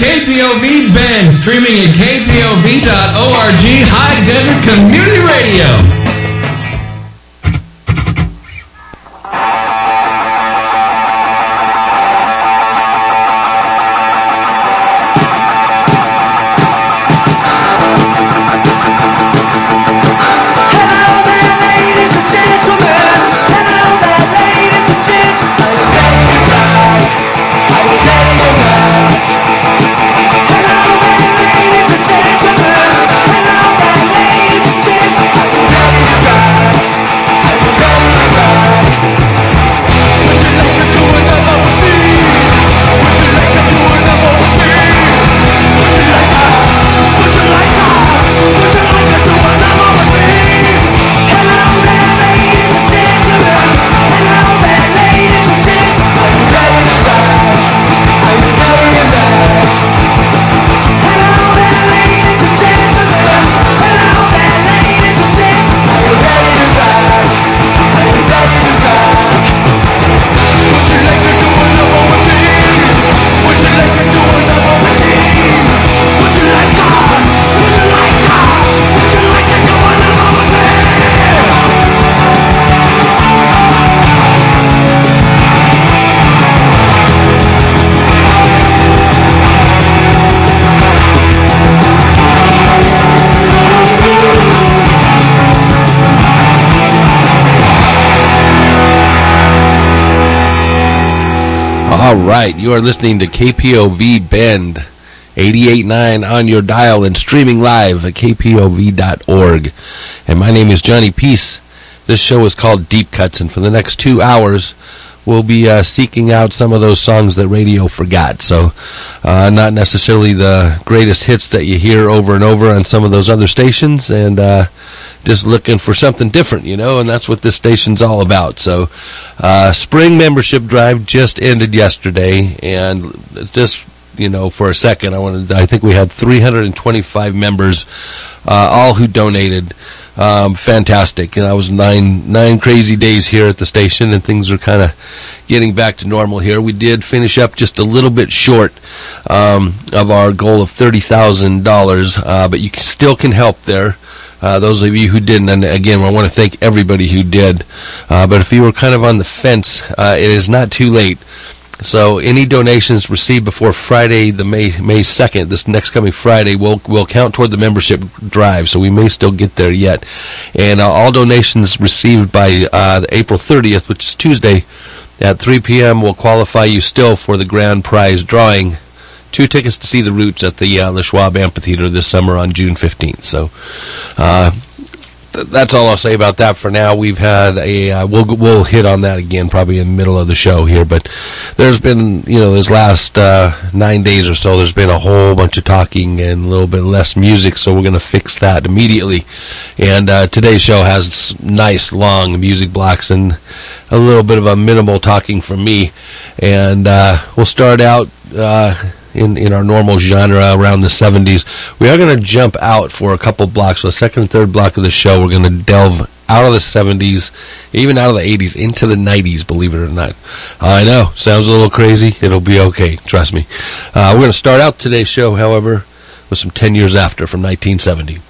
KPOV Bend, streaming at kpov.org, High Desert Community Radio. All right, you are listening to KPOV Bend 88.9 on your dial and streaming live at kpov.org. And my name is Johnny Peace. This show is called Deep Cuts, and for the next two hours, we'll be uh, seeking out some of those songs that radio forgot. So, uh, not necessarily the greatest hits that you hear over and over on some of those other stations, and uh, just looking for something different, you know, and that's what this station's all about. So, uh, spring membership drive just ended yesterday, and just you know, for a second, I wanted. I think we had 325 members, uh, all who donated. Um, fantastic. And that was nine nine crazy days here at the station, and things are kind of getting back to normal here. We did finish up just a little bit short um, of our goal of thirty thousand uh, dollars, but you still can help there. Uh, those of you who didn't, and again, I want to thank everybody who did. Uh, but if you were kind of on the fence, uh, it is not too late. So any donations received before Friday, the May May second, this next coming Friday, will will count toward the membership drive. So we may still get there yet. And uh, all donations received by uh, April 30th, which is Tuesday, at 3 p.m., will qualify you still for the grand prize drawing two tickets to see the Roots at the uh, Les Schwab Amphitheater this summer on June 15th. So uh, th that's all I'll say about that for now. We've had a uh, we'll we'll hit on that again probably in the middle of the show here, but there's been you know this last uh, nine days or so there's been a whole bunch of talking and a little bit less music, so we're gonna fix that immediately. And uh, today's show has nice long music blocks and a little bit of a minimal talking from me, and uh, we'll start out. In, in our normal genre around the 70s. We are going to jump out for a couple blocks. So the second and third block of the show, we're going to delve out of the 70s, even out of the 80s, into the 90s, believe it or not. I know, sounds a little crazy. It'll be okay, trust me. Uh, we're going to start out today's show, however, with some 10 years after from 1970.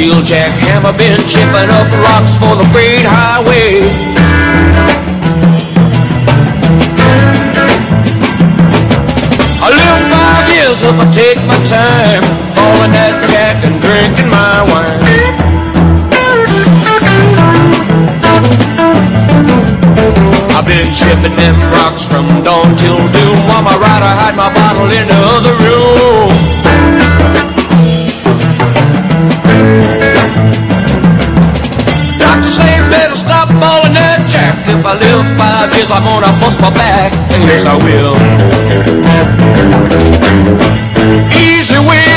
steel jackhammer been chipping up rocks for the great highway. I live five years if I take my time, blowing that jack and drinking my wine. I've been chipping them rocks from dawn till doom while my rider hide my bottle in the other room. live five years, I'm gonna bust my back. Yes, I will. Easy way.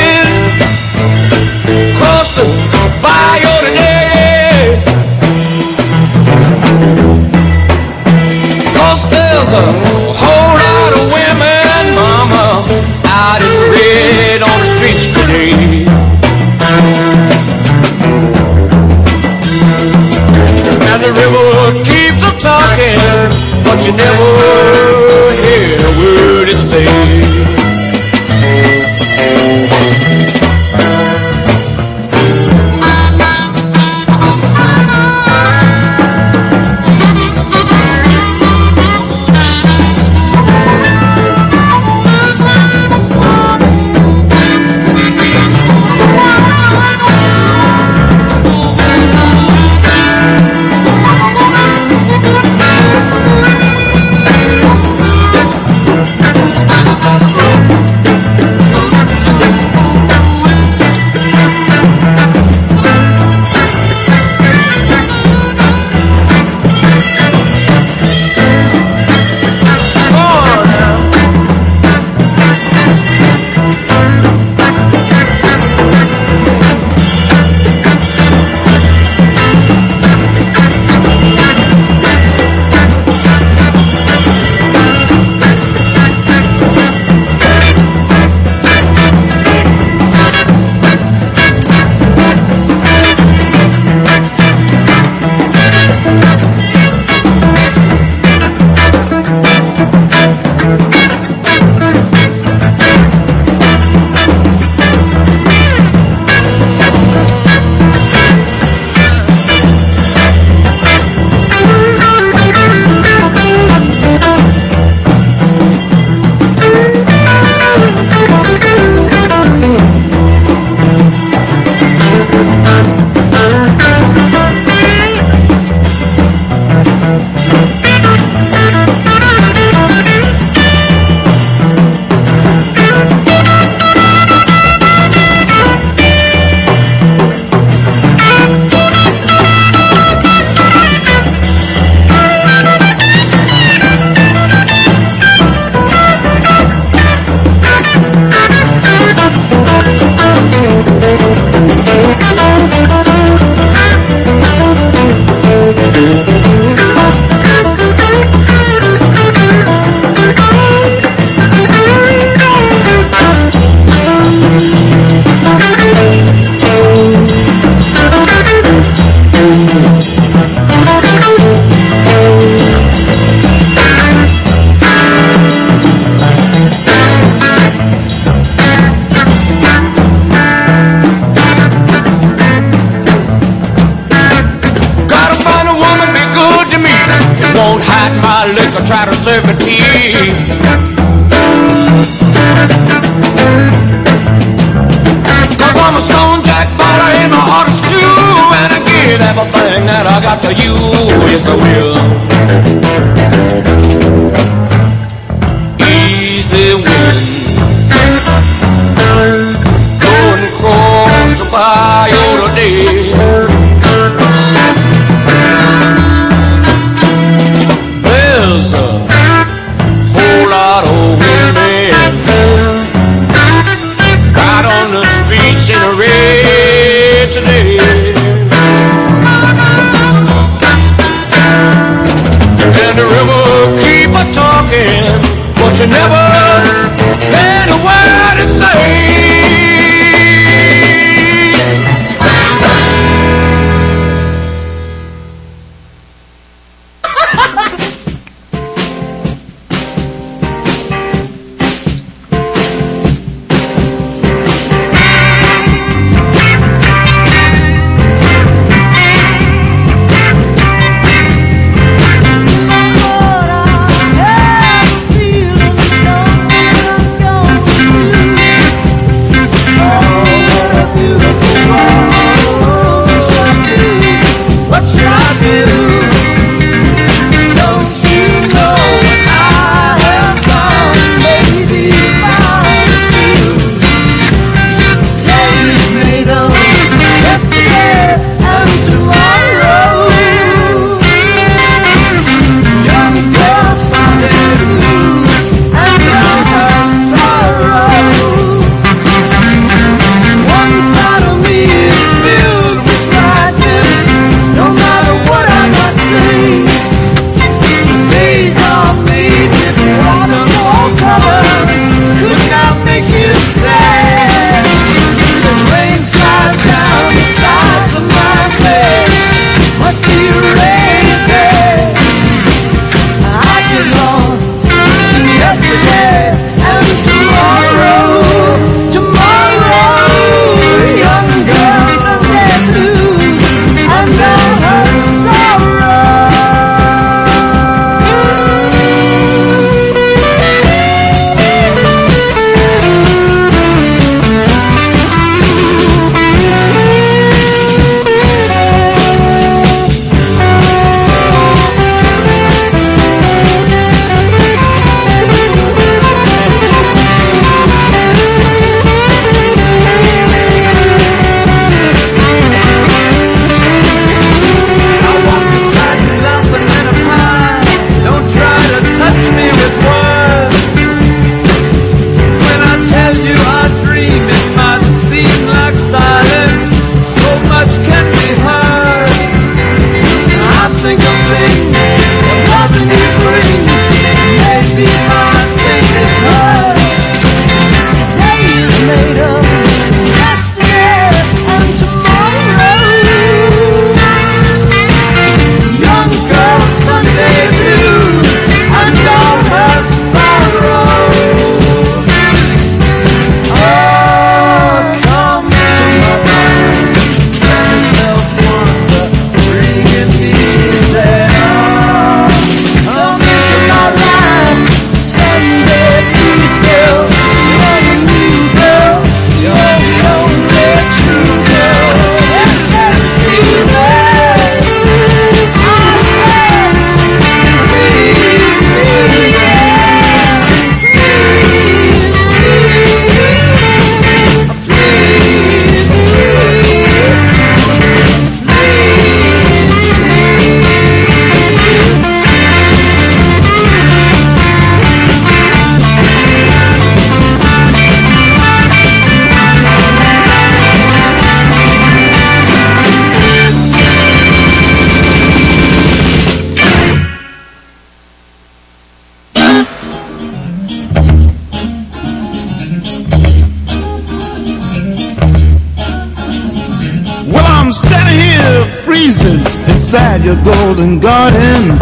golden garden.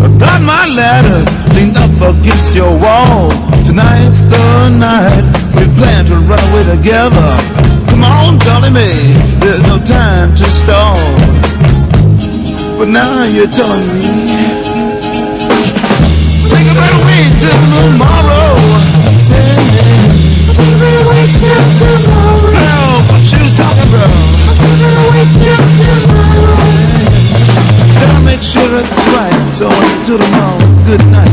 I got my ladder leaned up against your wall. Tonight's the night we plan to run away together. Come on, darling me, there's no time to stall. But now you're telling me. Think about wait till tomorrow. Think about wait till tomorrow. Girl, what you talking about? Sure it's right. So until tomorrow, good night.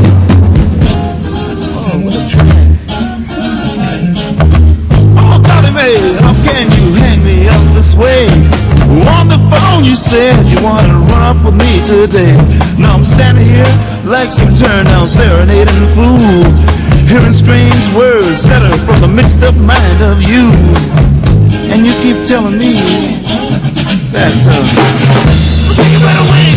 Oh, what a train. Oh, Dolly Mae, how can you hang me up this way? On the phone you said you wanted to run up with me today. Now I'm standing here like some turned-down serenading fool. Hearing strange words stutter from the mixed-up mind of you. And you keep telling me that, uh, take it right away.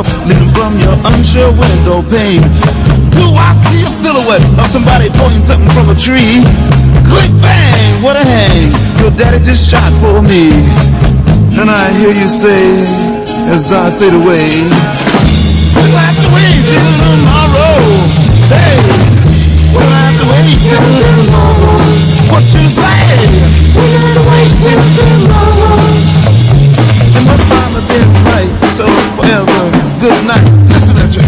living from your unsure window pane. Do I see a silhouette of somebody pointing something from a tree? Click bang, what a hang! Your daddy just shot for me. And I hear you say, as I fade away, we'll have to wait till tomorrow. Hey, we'll have to wait till tomorrow. What you say? We'll have to wait till tomorrow. And must not have been right, so forever. Good night. Listen to that,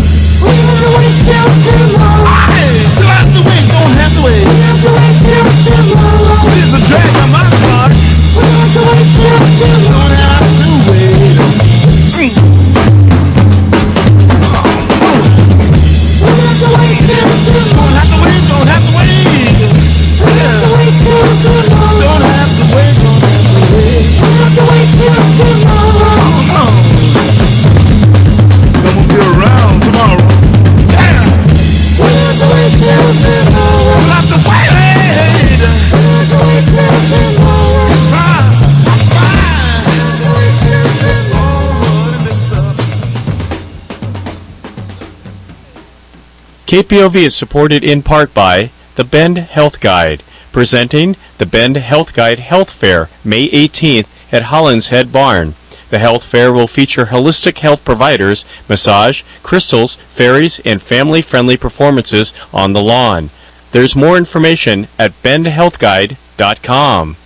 KPOV is supported in part by the Bend Health Guide, presenting the Bend Health Guide Health Fair May 18th at Hollinshead Barn. The health fair will feature holistic health providers, massage, crystals, fairies, and family-friendly performances on the lawn. There's more information at bendhealthguide.com.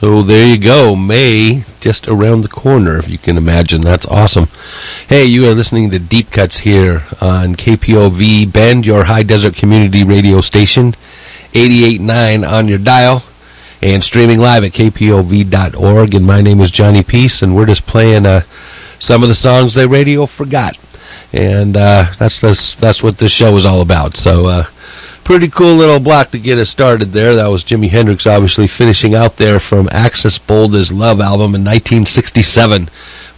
So there you go. May just around the corner, if you can imagine. That's awesome. Hey, you are listening to Deep Cuts here on KPOV Bend, your high desert community radio station, 88.9 on your dial, and streaming live at kpov.org. And my name is Johnny Peace, and we're just playing uh, some of the songs the radio forgot. And uh, that's, that's, that's what this show is all about. So, uh, pretty cool little block to get us started there. That was Jimi Hendrix, obviously, finishing out there from Axis Bold as Love album in 1967.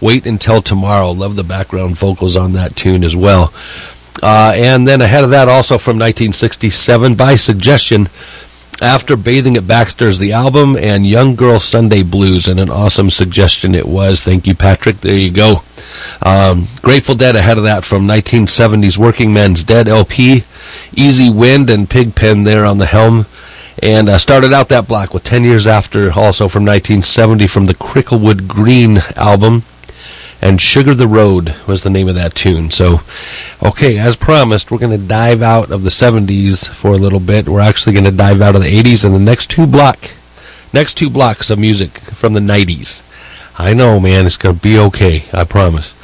Wait Until Tomorrow. Love the background vocals on that tune as well. Uh, and then ahead of that, also from 1967, by suggestion, After Bathing at Baxter's, the album, and Young Girl Sunday Blues, and an awesome suggestion it was. Thank you, Patrick. There you go. Um, Grateful Dead ahead of that from 1970's Workingman's Dead LP, Easy Wind and Pigpen there on the helm. And uh, started out that block with 10 Years After, also from 1970 from the Cricklewood Green album. And Sugar the Road was the name of that tune. So, okay, as promised, we're going to dive out of the 70s for a little bit. We're actually going to dive out of the 80s and the next two block, next two blocks of music from the 90s. I know, man, it's going to be okay. I promise.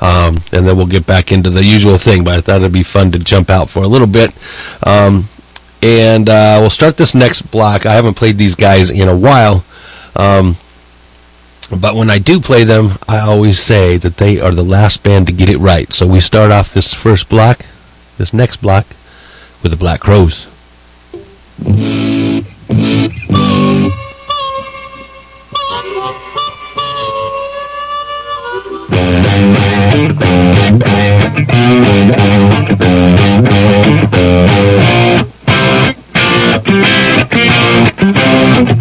Um, and then we'll get back into the usual thing, but I thought it'd be fun to jump out for a little bit. Um, and uh, we'll start this next block. I haven't played these guys in a while. Um, but when I do play them, I always say that they are the last band to get it right. So we start off this first block, this next block, with the Black Crowes.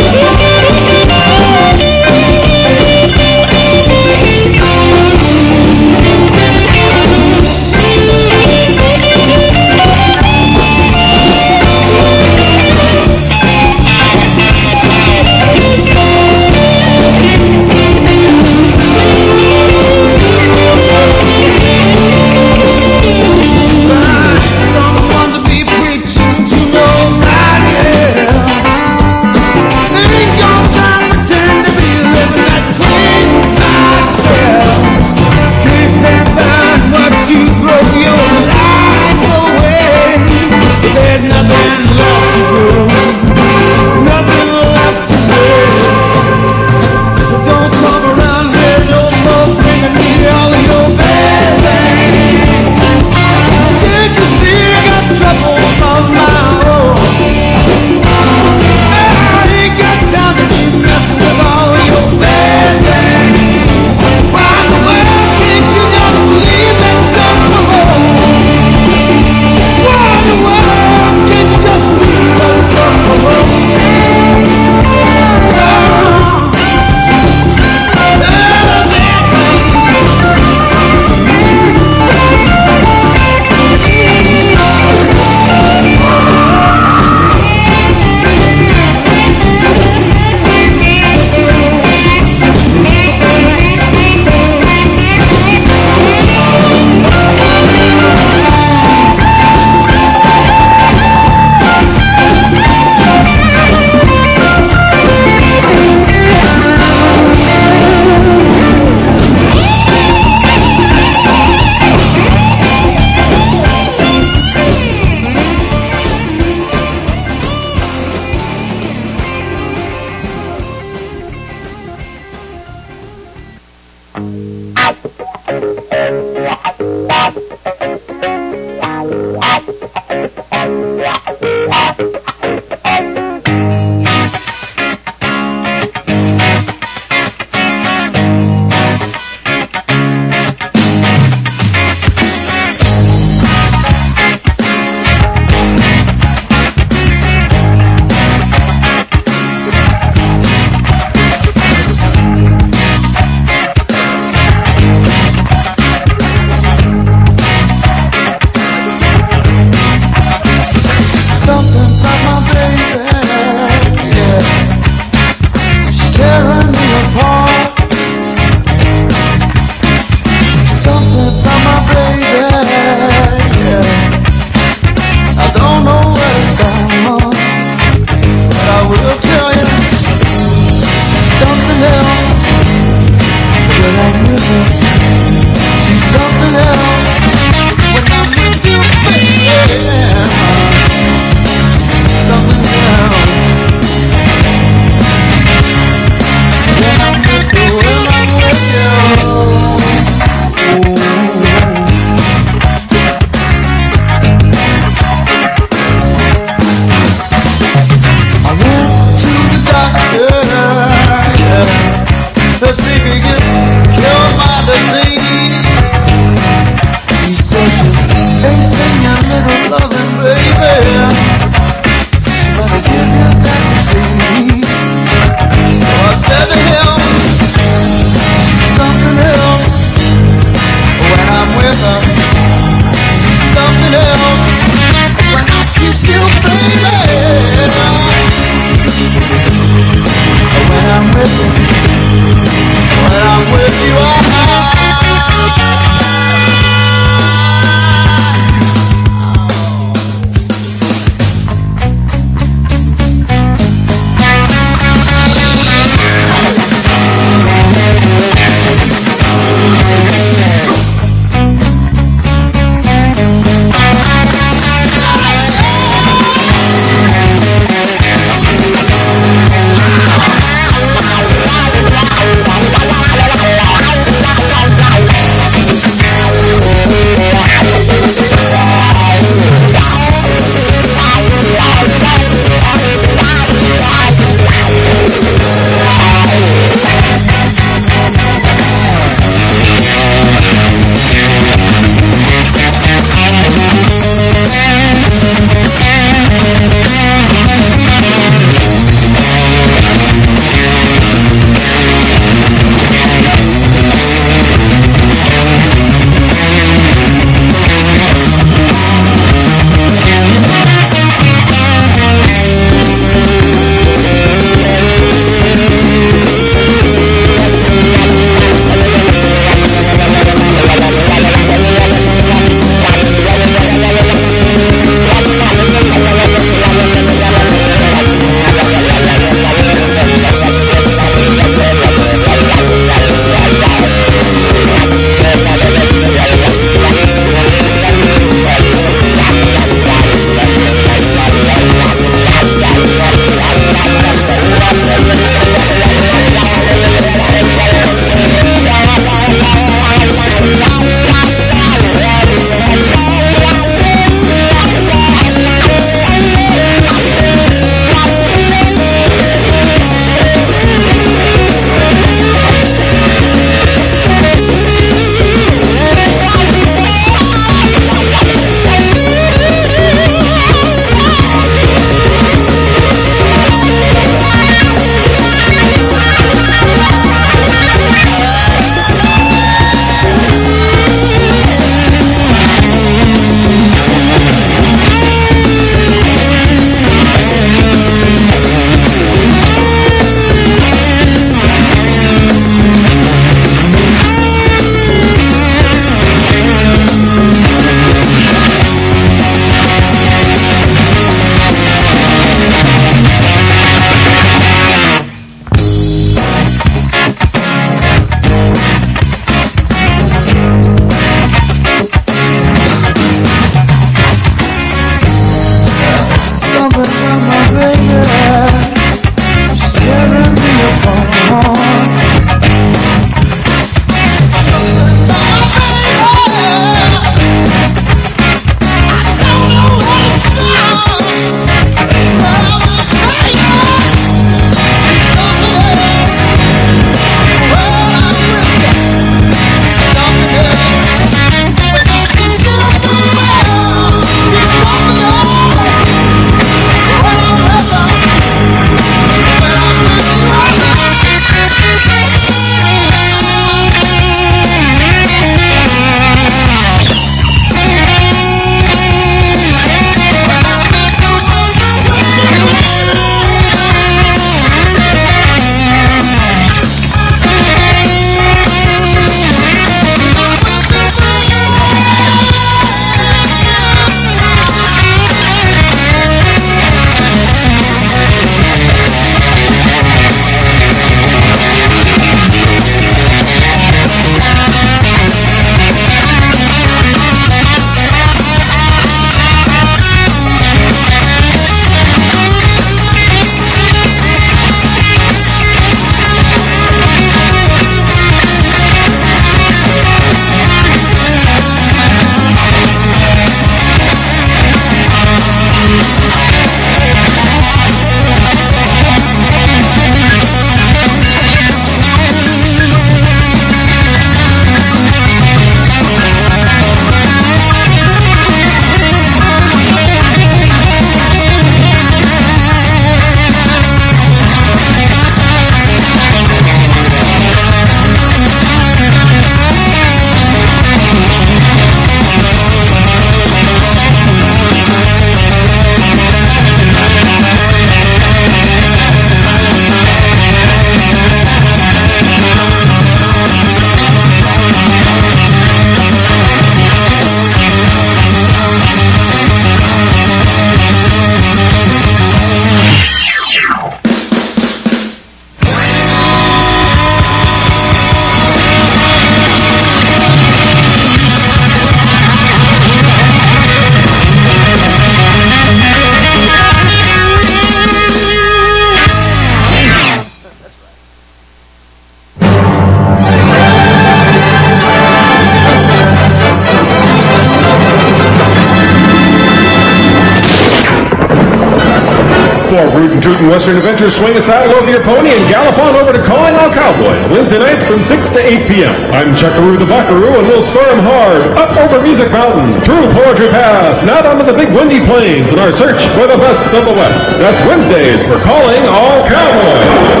Swing a saddle over your pony and gallop on over to Calling All Cowboys, Wednesday nights from 6 to 8 p.m. I'm Chuckaroo the Buckaroo, and we'll storm hard up over Music Mountain, through Poetry Pass, and out onto the big windy plains in our search for the best of the West. That's Wednesdays for Calling All Cowboys.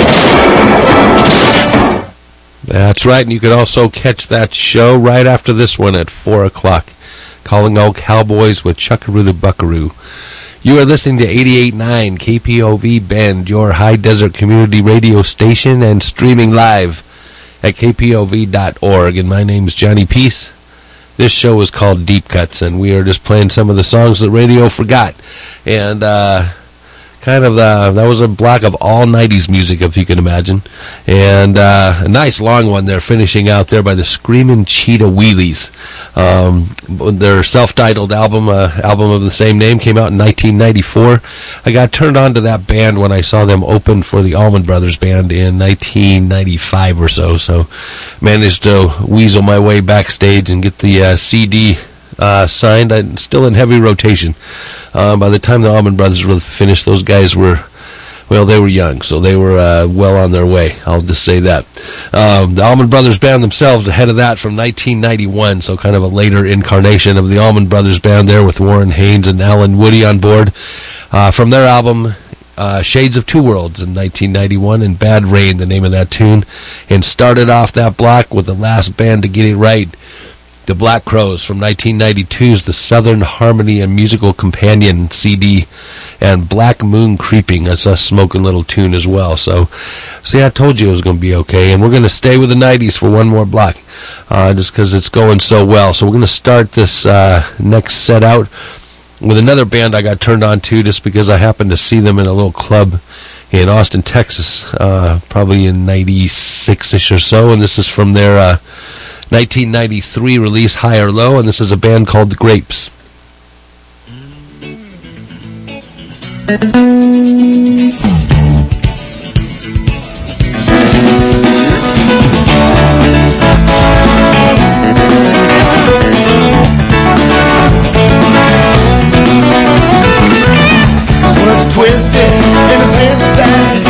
That's right, and you could also catch that show right after this one at 4 o'clock. Calling All Cowboys with Chuckaroo the Buckaroo. You are listening to 88.9 KPOV Bend, your high desert community radio station, and streaming live at kpov.org. And my name is Johnny Peace. This show is called Deep Cuts, and we are just playing some of the songs that radio forgot. And, uh, kind of uh, that was a block of all 90s music if you can imagine. And uh, a nice long one there finishing out there by the screaming cheetah wheelies. Um, their self-titled album uh, album of the same name came out in 1994 i got turned on to that band when i saw them open for the allman brothers band in 1995 or so. So managed to weasel my way backstage and get the uh, cd uh, signed. I'm still in heavy rotation uh, by the time the Allman Brothers were finished, those guys were, well, they were young, so they were uh, well on their way. I'll just say that. Um, the Allman Brothers Band themselves, ahead of that from 1991, so kind of a later incarnation of the Allman Brothers Band there with Warren Haynes and Allen Woody on board. Uh, from their album, uh, Shades of Two Worlds in 1991 and Bad Rain, the name of that tune, and started off that block with the last band to get it right. The Black Crowes from 1992's The Southern Harmony and Musical Companion CD, and Black Moon Creeping. That's a smoking little tune as well. So, see, I told you it was going to be okay, and we're going to stay with the 90s for one more block, uh, just because it's going so well. So we're going to start this uh, next set out with another band I got turned on to just because I happened to see them in a little club in Austin, Texas, uh, probably in 96ish or so, and this is from their uh, 1993 release High or Low, and this is a band called The Grapes. Twisted and his hands are tied.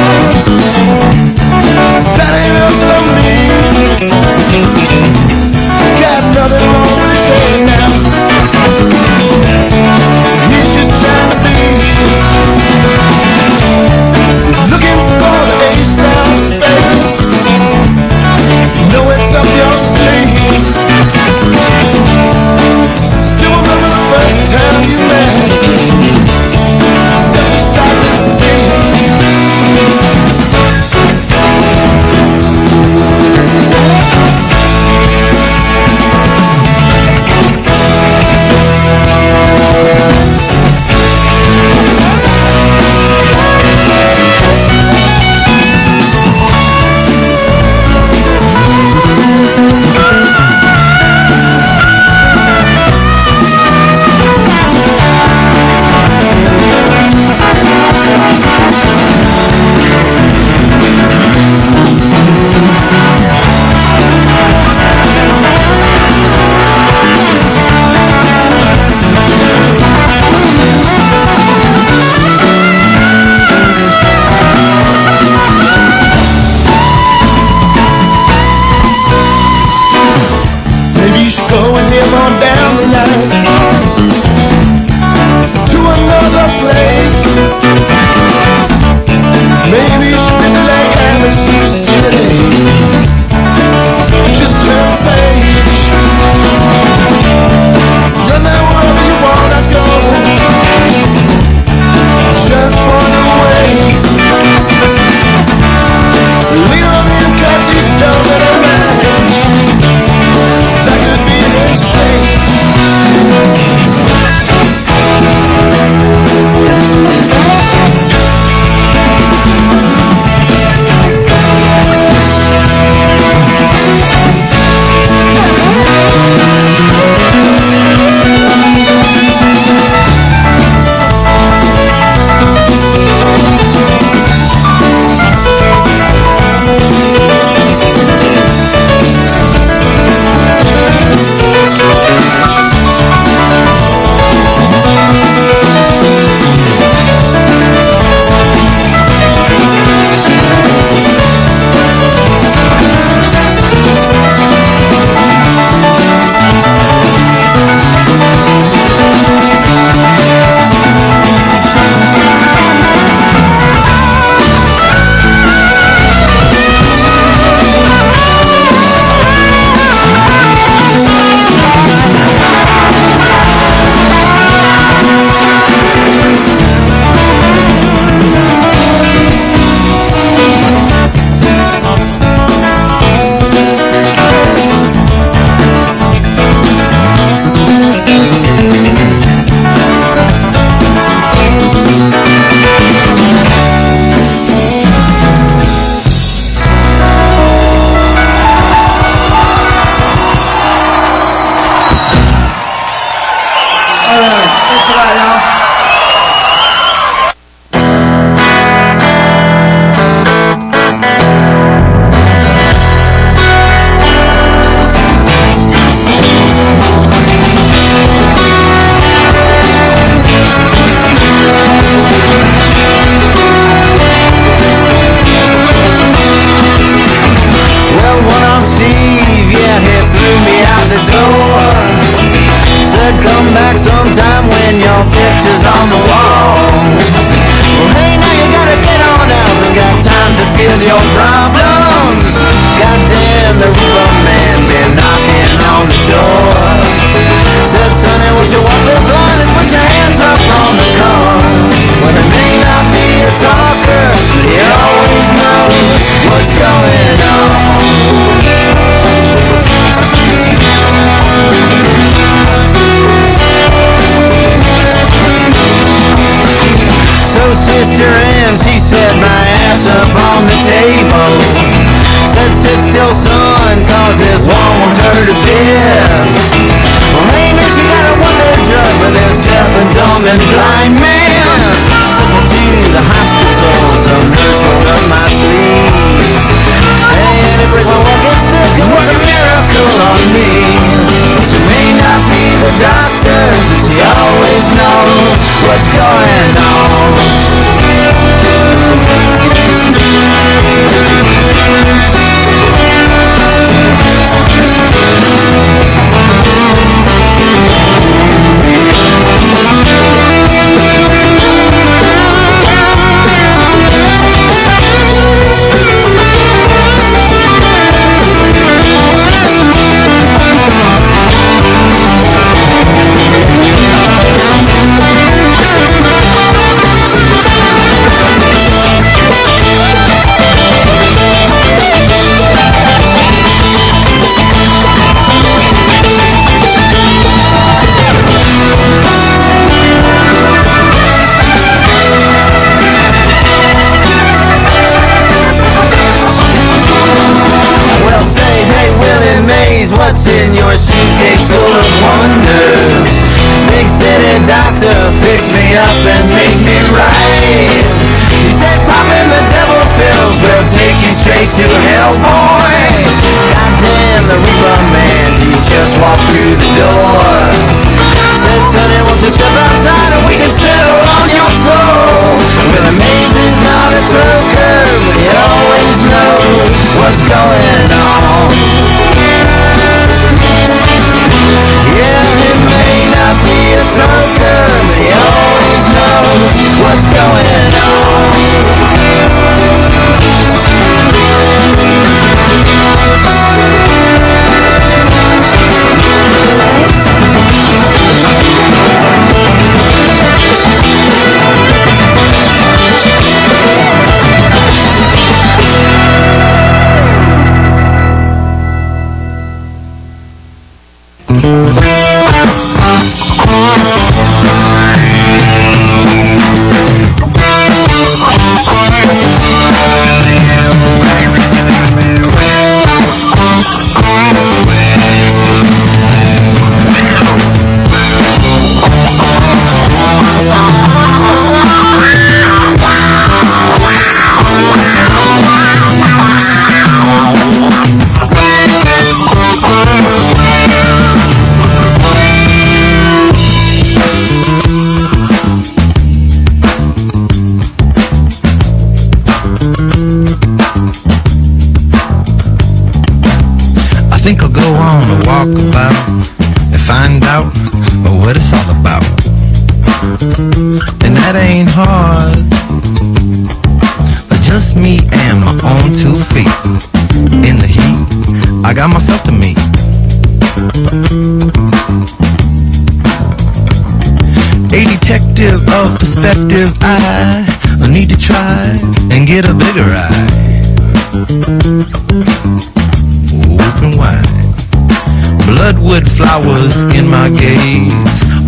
gaze.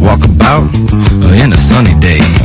Walk about in a sunny day.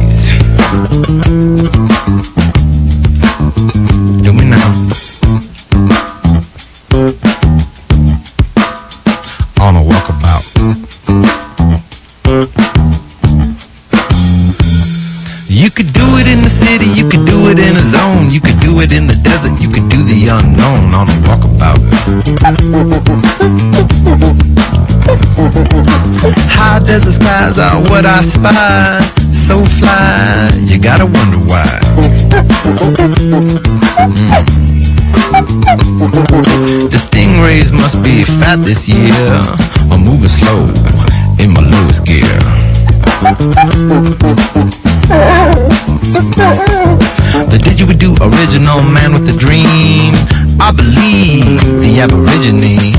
what I spy. So fly, you gotta wonder why. Mm. The stingrays must be fat this year. I'm moving slow in my lowest gear. The didgeridoo original man with a dream. I believe the aborigine.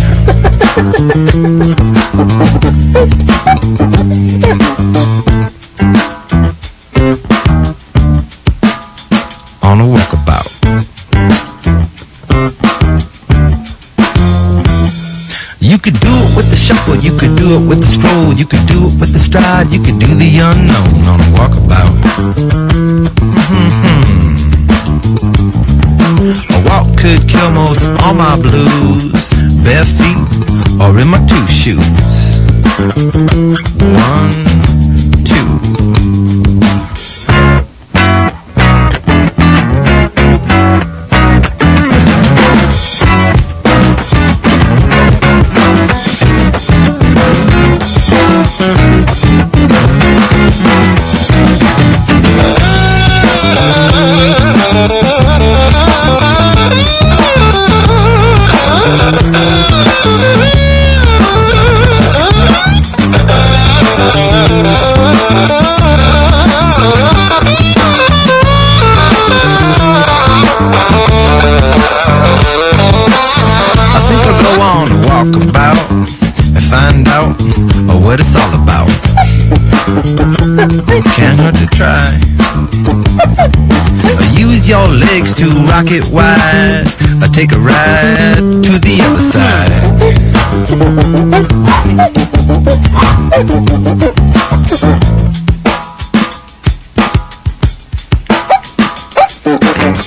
You could do it with a stride. You could do the unknown on a walkabout. Mm-hmm. A walk could kill most all my blues. Bare feet or in my two shoes. One. pocket wide. I take a ride to the other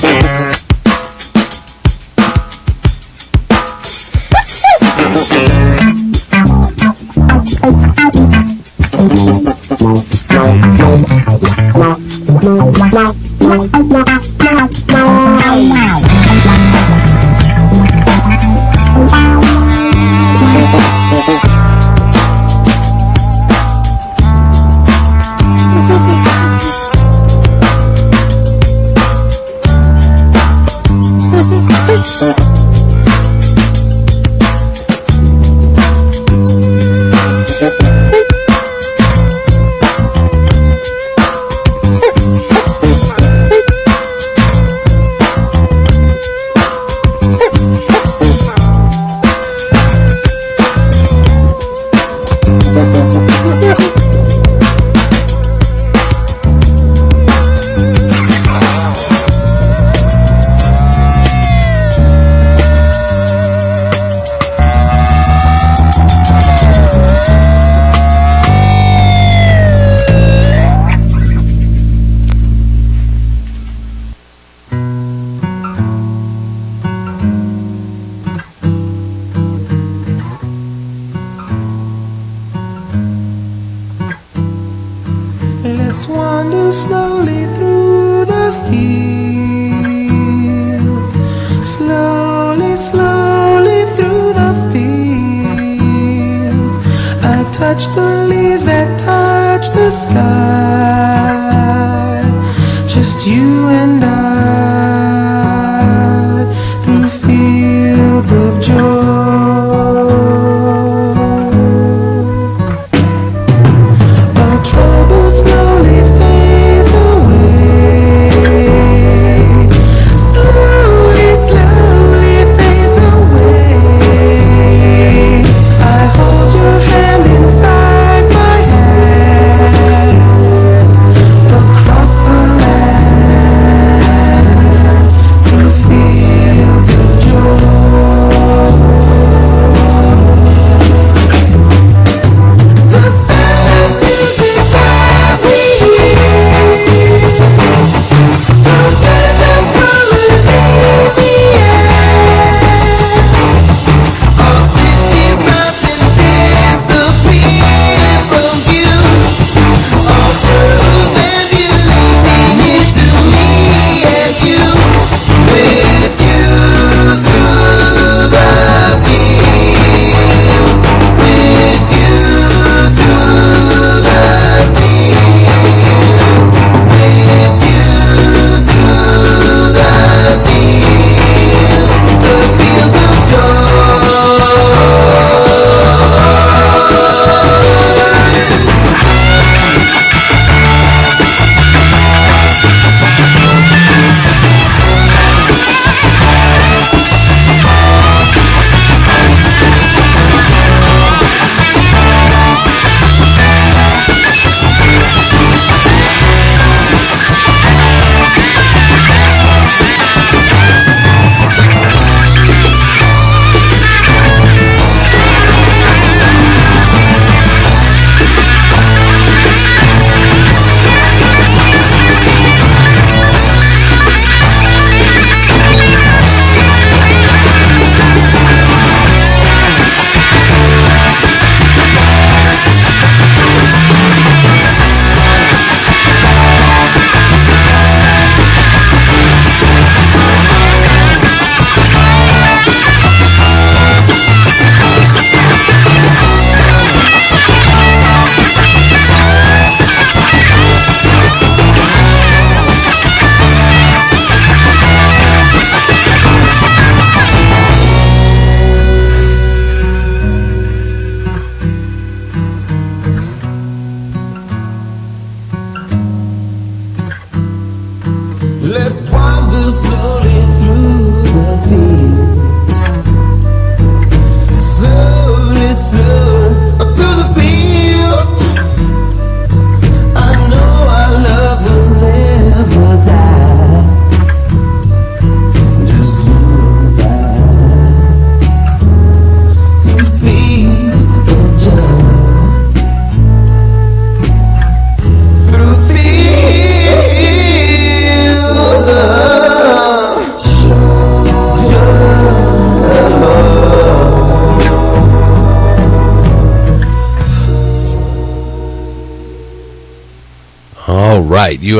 side.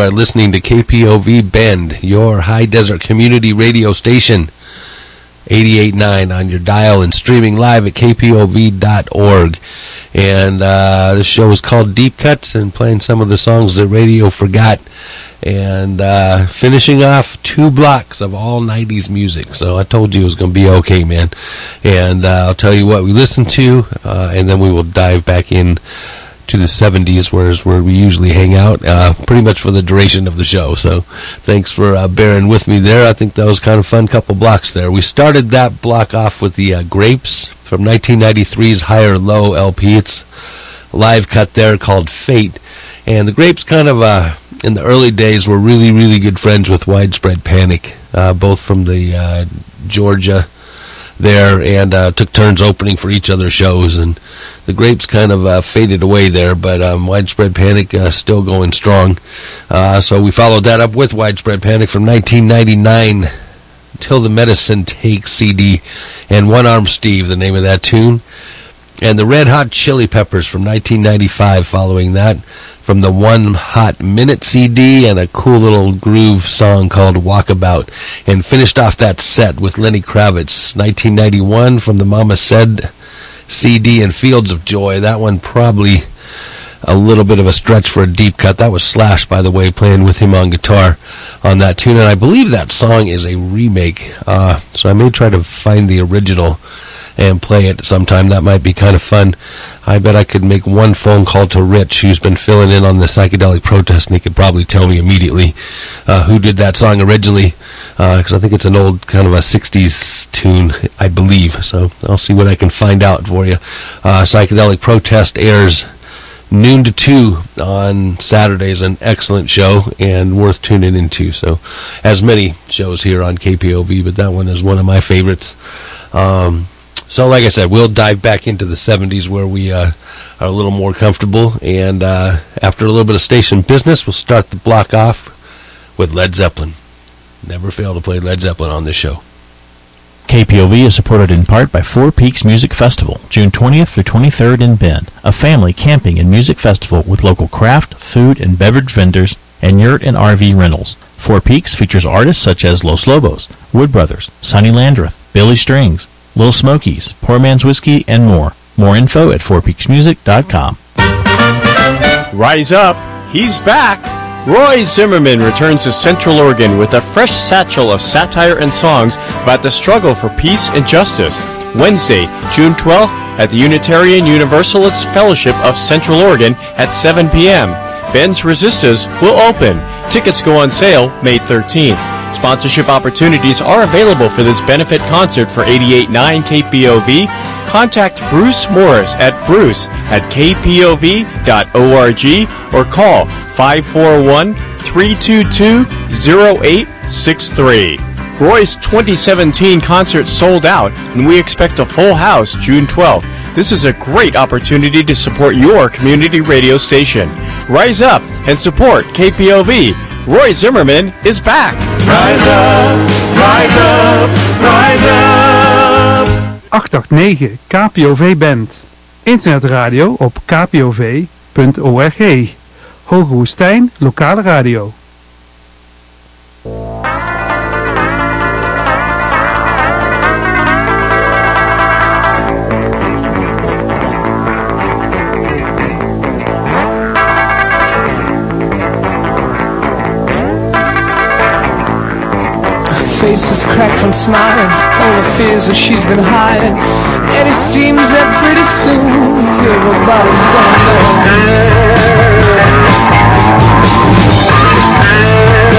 Are listening to KPOV Bend, your high desert community radio station. 88.9 on your dial and streaming live at kpov.org. And uh, the show is called Deep Cuts and playing some of the songs that radio forgot. And uh, finishing off two blocks of all 90s music. So I told you it was going to be okay, man. And uh, I'll tell you what we listened to, uh, and then we will dive back in to the 70s, whereas where we usually hang out, uh, pretty much for the duration of the show. So thanks for uh, bearing with me there. I think that was kind of fun couple blocks there. We started that block off with the uh, Grapes from 1993's Higher Low LP. It's a live cut there called Fate. And the Grapes kind of, uh, in the early days, were really, really good friends with Widespread Panic, uh, both from the uh, Georgia there and uh, took turns opening for each other's shows. And the Grapes kind of uh, faded away there, but um, Widespread Panic uh, still going strong. Uh, so we followed that up with Widespread Panic from 1999 Till the Medicine Takes CD and One Arm Steve, the name of that tune. And the Red Hot Chili Peppers from 1995 following that from the One Hot Minute CD and a cool little groove song called Walkabout. And finished off that set with Lenny Kravitz, 1991 from the Mama Said CD and Fields of Joy. That one probably a little bit of a stretch for a deep cut. That was Slash, by the way, playing with him on guitar on that tune. And I believe that song is a remake. Uh, so I may try to find the original and play it sometime. That might be kind of fun. I bet I could make one phone call to Rich, who's been filling in on the psychedelic protest, and he could probably tell me immediately uh, who did that song originally, because I think it's an old kind of a 60s tune, I believe. So I'll see what I can find out for you. Uh, psychedelic protest airs noon to 2 on Saturdays. An excellent show and worth tuning into. So, as many shows here on KPOV, but that one is one of my favorites. Um, so, like I said, we'll dive back into the 70s where we uh, are a little more comfortable. And uh, after a little bit of station business, we'll start the block off with Led Zeppelin. Never fail to play Led Zeppelin on this show. KPOV is supported in part by Four Peaks Music Festival, June 20th through 23rd in Bend, a family camping and music festival with local craft, food, and beverage vendors and yurt and RV rentals. Four Peaks features artists such as Los Lobos, Wood Brothers, Sonny Landreth, Billy Strings, Little Smokies, Poor Man's Whiskey, and more. More info at fourpeaksmusic.com. Rise up, he's back. Roy Zimmerman returns to Central Oregon with a fresh satchel of satire and songs about the struggle for peace and justice. Wednesday, June 12th at the Unitarian Universalist Fellowship of Central Oregon at 7 p.m. Ben's Resistors will open. Tickets go on sale May 13th. Sponsorship opportunities are available for this benefit concert for 88.9 KPOV. Contact Bruce Morris at bruce at kpov.org or call 541-322-0863. Roy's 2017 concert sold out, and we expect a full house June 12th. This is a great opportunity to support your community radio station. Rise up and support KPOV. Roy Zimmerman is back. Rise up, rise up, rise up. 889 KPOV Band. Internetradio op kpov.org. Hoge Woestijn, lokale radio. Face is cracked from smiling, all the fears that she's been hiding. And it seems that pretty soon everybody's gonna know.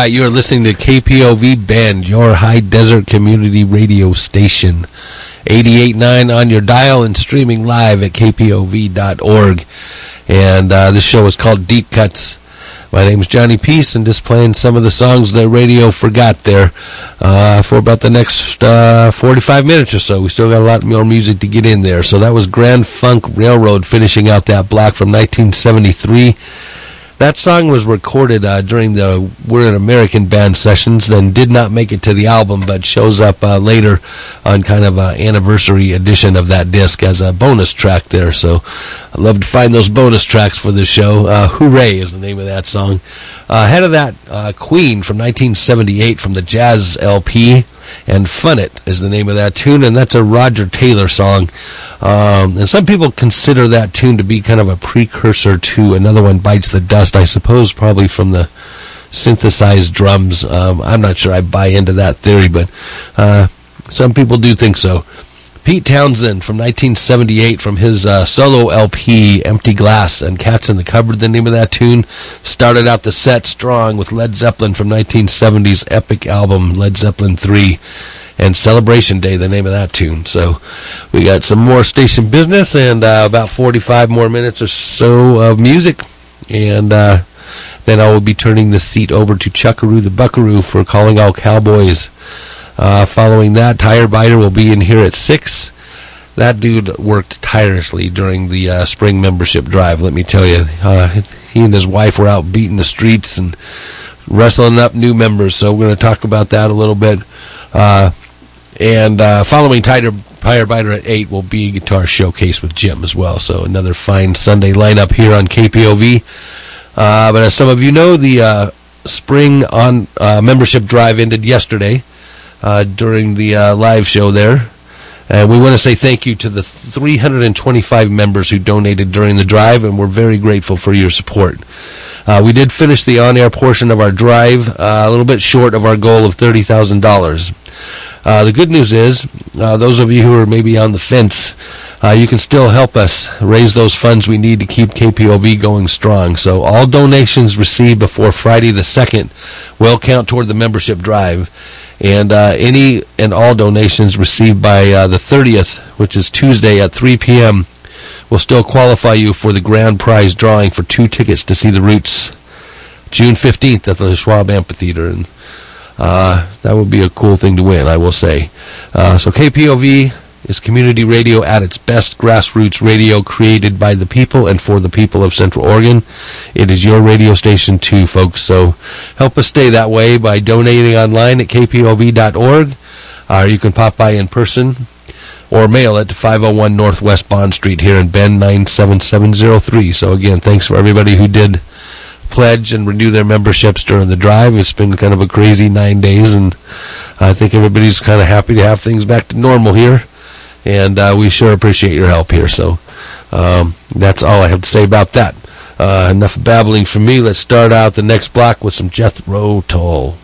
Right, you are listening to KPOV Bend, your high desert community radio station. 88.9 on your dial and streaming live at kpov.org. And uh, this show is called Deep Cuts. My name is Johnny Peace, and just playing some of the songs that radio forgot there uh, for about the next uh, 45 minutes or so. We still got a lot more music to get in there. So that was Grand Funk Railroad finishing out that block from 1973. That song was recorded uh, during the We're an American Band sessions, then did not make it to the album, but shows up uh, later on kind of an anniversary edition of that disc as a bonus track there. So I love to find those bonus tracks for this show. Uh, Hooray is the name of that song. Uh, ahead of that, uh, Queen from 1978 from the Jazz LP and Fun It is the name of that tune, and that's a Roger Taylor song. Um, and some people consider that tune to be kind of a precursor to another one, Bites the Dust, I suppose, probably from the synthesized drums. Um, I'm not sure I buy into that theory, but uh, some people do think so. Pete Townshend from 1978 from his uh, solo LP, Empty Glass and Cats in the Cupboard, the name of that tune. Started out the set strong with Led Zeppelin from 1970's epic album, Led Zeppelin 3, and Celebration Day, the name of that tune. So we got some more station business and uh, about 45 more minutes or so of music. And uh, then I will be turning the seat over to Chuckaroo the Buckaroo for Calling All Cowboys. Uh, following that, Tire Biter will be in here at 6. That dude worked tirelessly during the uh, spring membership drive, let me tell you. Uh, he and his wife were out beating the streets and wrestling up new members, so we're going to talk about that a little bit. Uh, and uh, following Tire, Tire Biter at 8 will be Guitar Showcase with Jim as well. So another fine Sunday lineup here on KPOV. Uh, but as some of you know, the spring on membership drive ended yesterday uh, during the uh, live show there. And we want to say thank you to the 325 members who donated during the drive, and we're very grateful for your support. Uh, we did finish the on-air portion of our drive uh, a little bit short of our goal of $30,000. Uh, the good news is, uh, those of you who are maybe on the fence, you can still help us raise those funds we need to keep KPOV going strong. So all donations received before Friday the 2nd will count toward the membership drive. And uh, any and all donations received by uh, the 30th, which is Tuesday at 3 p.m., will still qualify you for the grand prize drawing for two tickets to see the Roots June 15th at the Schwab Amphitheater. And uh, that would be a cool thing to win, I will say. Uh, so KPOV is community radio at its best grassroots radio created by the people and for the people of Central Oregon. It is your radio station too, folks. So help us stay that way by donating online at kpov.org. Or uh, you can pop by in person or mail it to 501 Northwest Bond Street here in Bend 97703. So again, thanks for everybody who did pledge and renew their memberships during the drive. It's been kind of a crazy nine days, and I think everybody's kind of happy to have things back to normal here. And uh, we sure appreciate your help here. So um, that's all I have to say about that. Uh, enough babbling from me. Let's start out the next block with some Jethro Tull.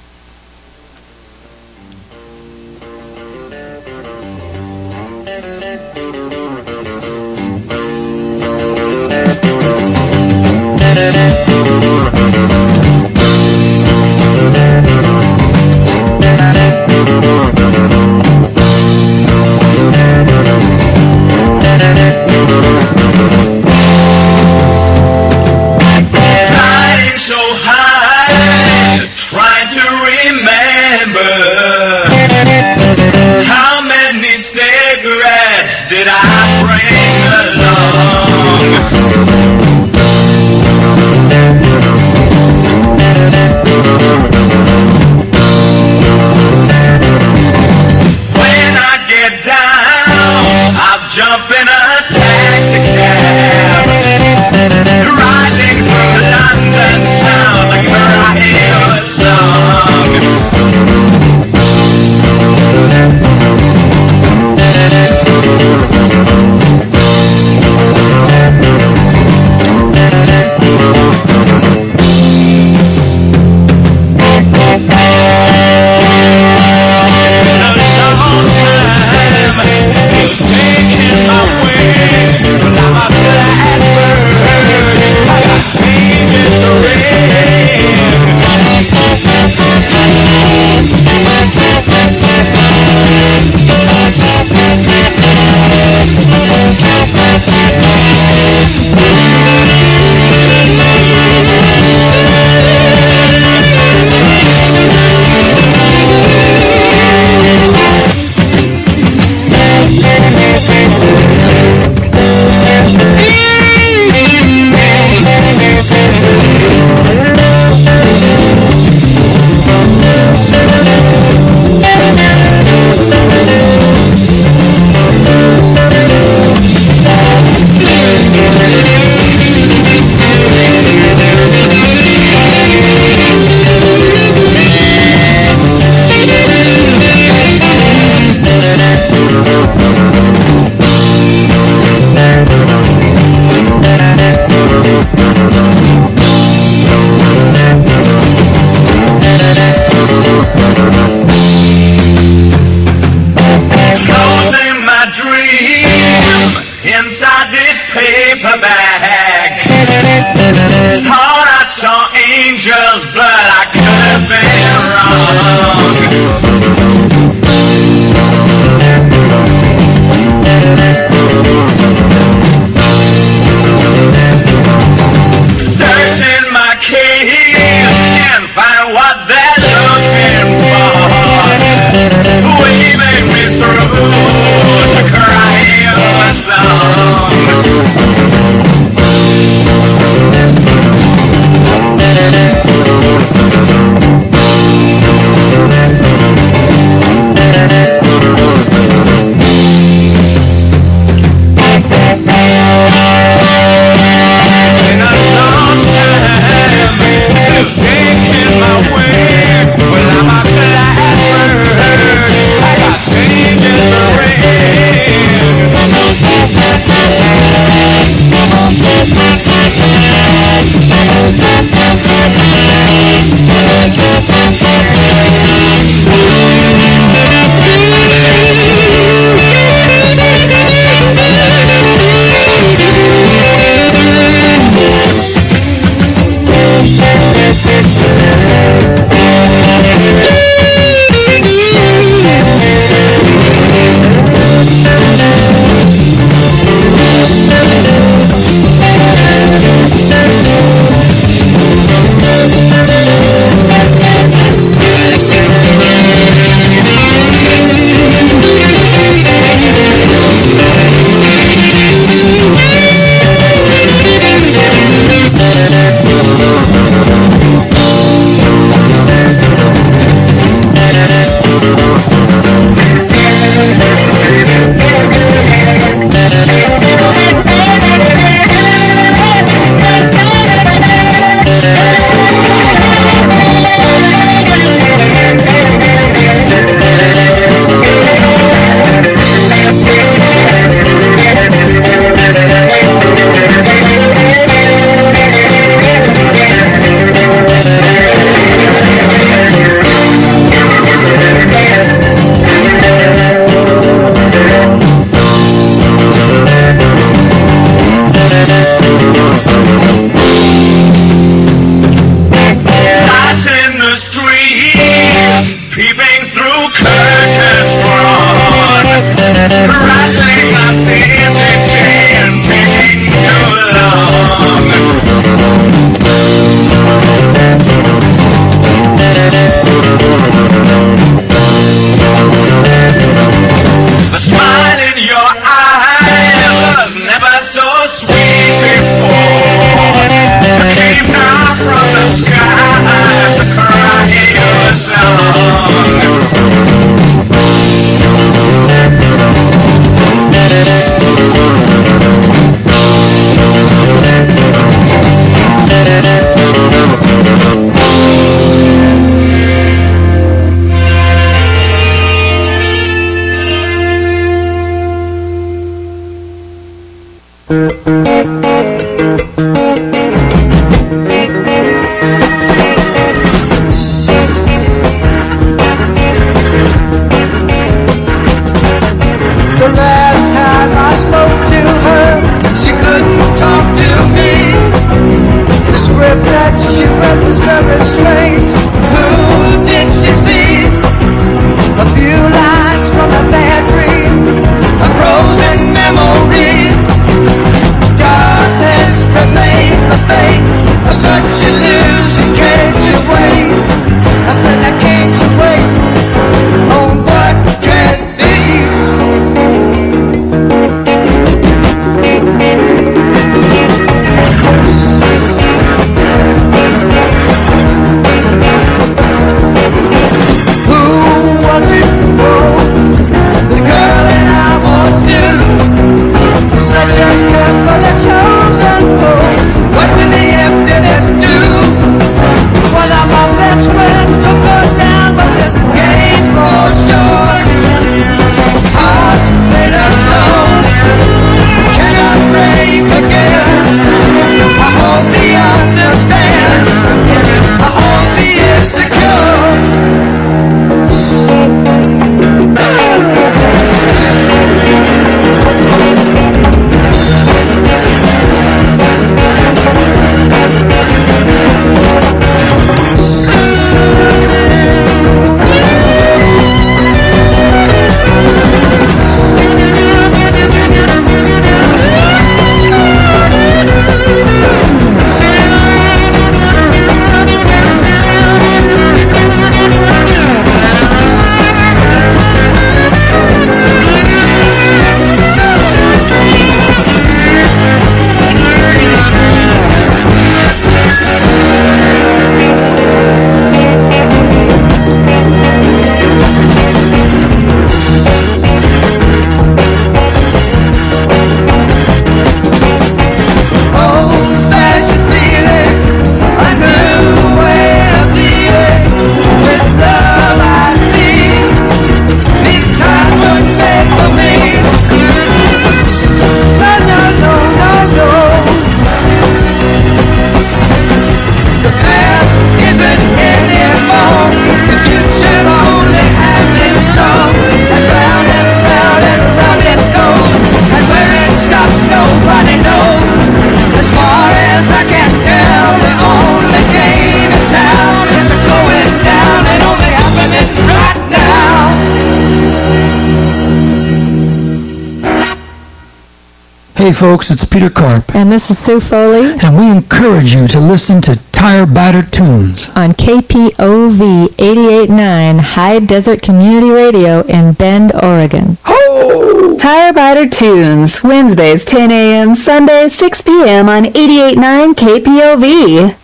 Hey folks, it's Peter Karp. And this is Sue Foley. And we encourage you to listen to Tire Biter Tunes on KPOV 88.9 High Desert Community Radio in Bend, Oregon. Ho! Tire Biter Tunes, Wednesdays 10 a.m., Sundays 6 p.m. on 88.9 KPOV.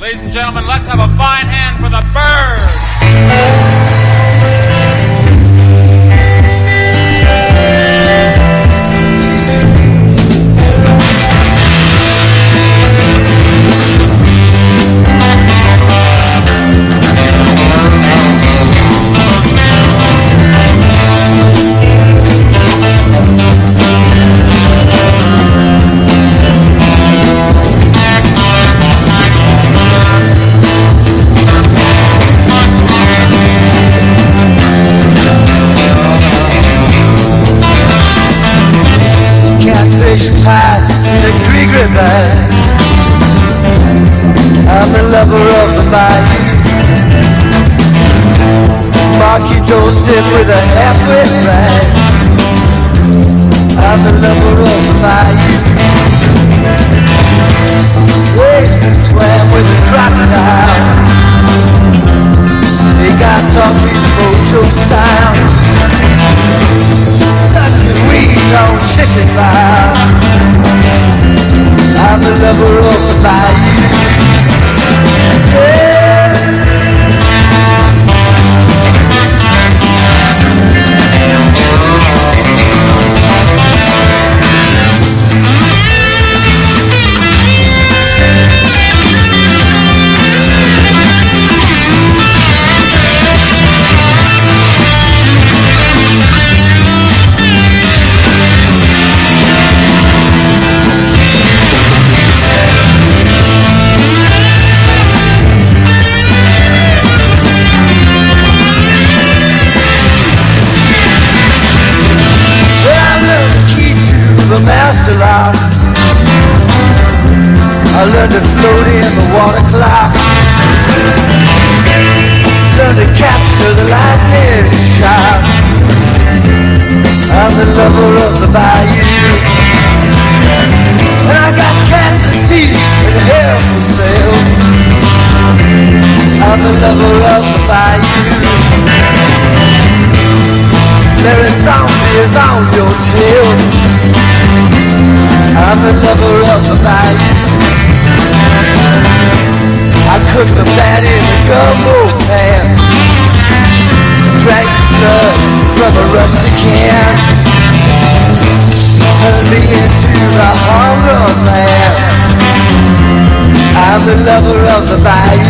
Ladies and gentlemen, let's have a fine hand for the bird. I'm the lover of the bayou. The lover of the bayou.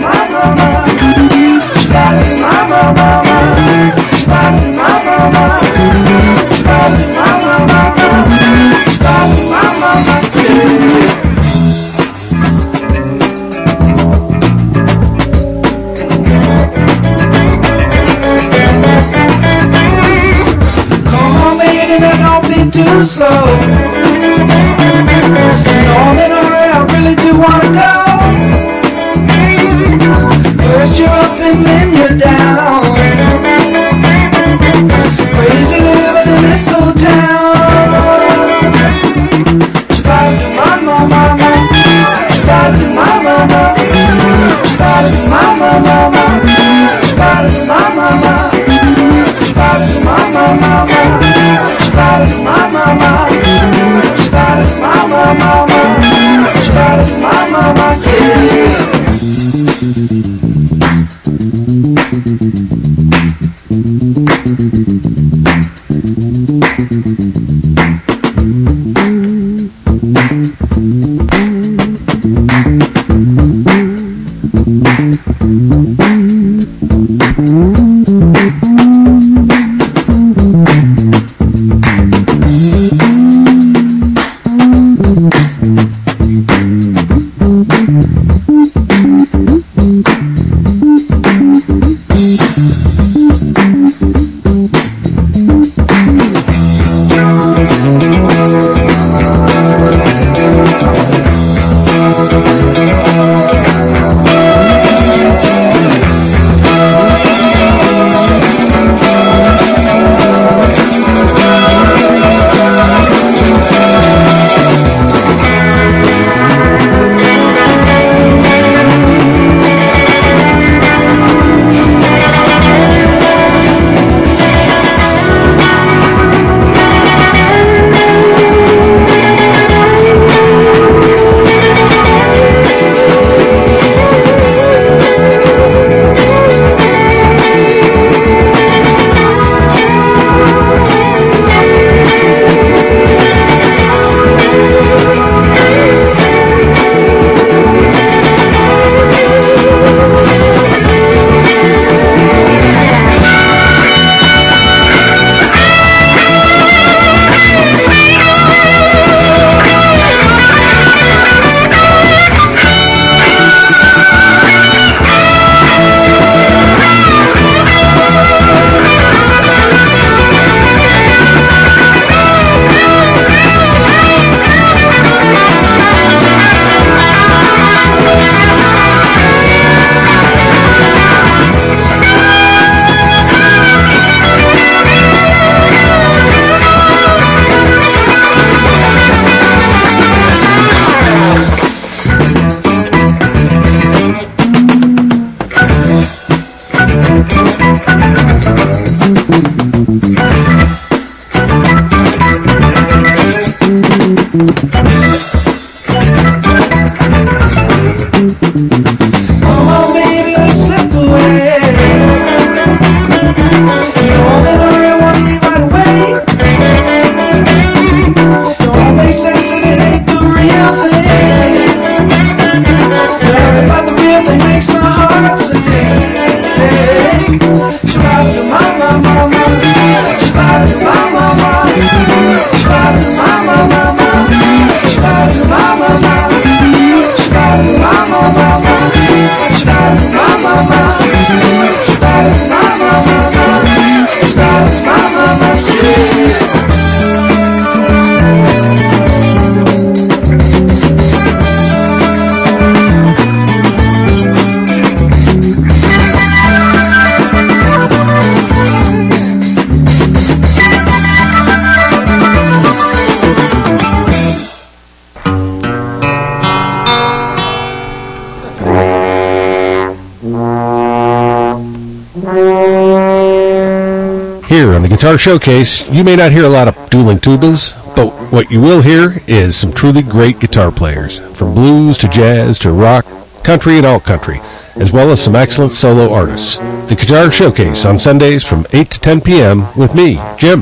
Guitar Showcase, you may not hear a lot of dueling tubas, but what you will hear is some truly great guitar players, from blues to jazz to rock, country and alt country, as well as some excellent solo artists. The Guitar Showcase on Sundays from 8 to 10 p.m. with me, Jim.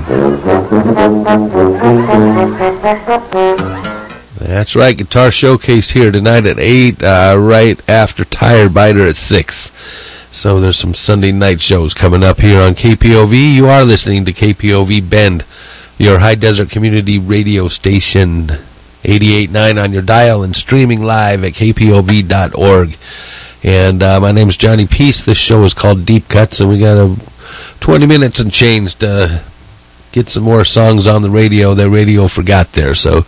That's right, Guitar Showcase here tonight at 8, uh, right after Tire Biter at 6. So there's some Sunday night shows coming up here on KPOV. You are listening to KPOV Bend, your high desert community radio station. 88.9 on your dial and streaming live at kpov.org. And uh, my is Johnny Peace. This show is called Deep Cuts, and we got a 20 minutes and change to get some more songs on the radio that radio forgot there. So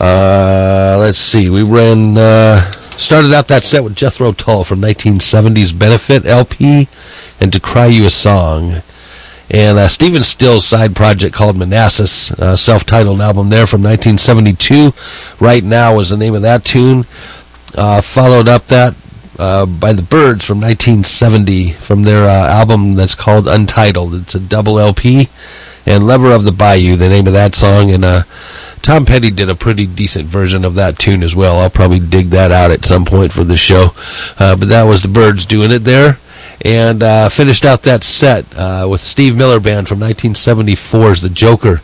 uh, let's see. We ran uh, started out that set with Jethro Tull from 1970's Benefit LP and To Cry You a Song. And uh, Stephen Stills' side project called Manassas, uh, self-titled album there from 1972. Right Now was the name of that tune. Uh, followed up that uh, by the Byrds from 1970 from their uh, album that's called Untitled. It's a double LP. And Lover of the Bayou, the name of that song. And uh, Tom Petty did a pretty decent version of that tune as well. I'll probably dig that out at some point for the show. Uh, but that was the Byrds doing it there. And uh, finished out that set uh, with Steve Miller Band from 1974's The Joker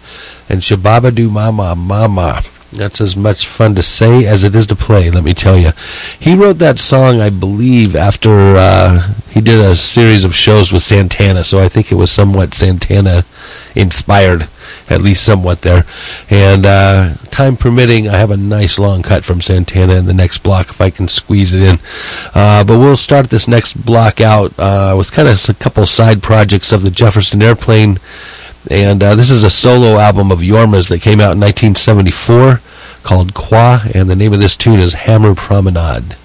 and Shababa Do Mama Mama. That's as much fun to say as it is to play, let me tell you. He wrote that song, I believe, after uh, he did a series of shows with Santana, so I think it was somewhat Santana inspired at least somewhat there. And uh, time permitting, I have a nice long cut from Santana in the next block if I can squeeze it in. Uh, but we'll start this next block out uh, with kind of a couple side projects of the Jefferson Airplane. And uh, this is a solo album of Jorma's that came out in 1974 called Quah, and the name of this tune is Hamar Promenade.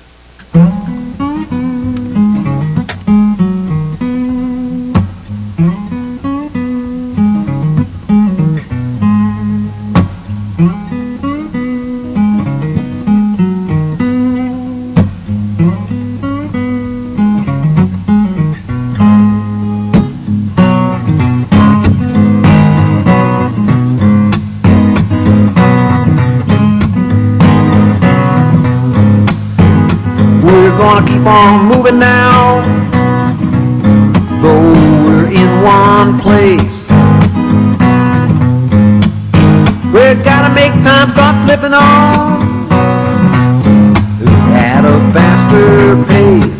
Hey.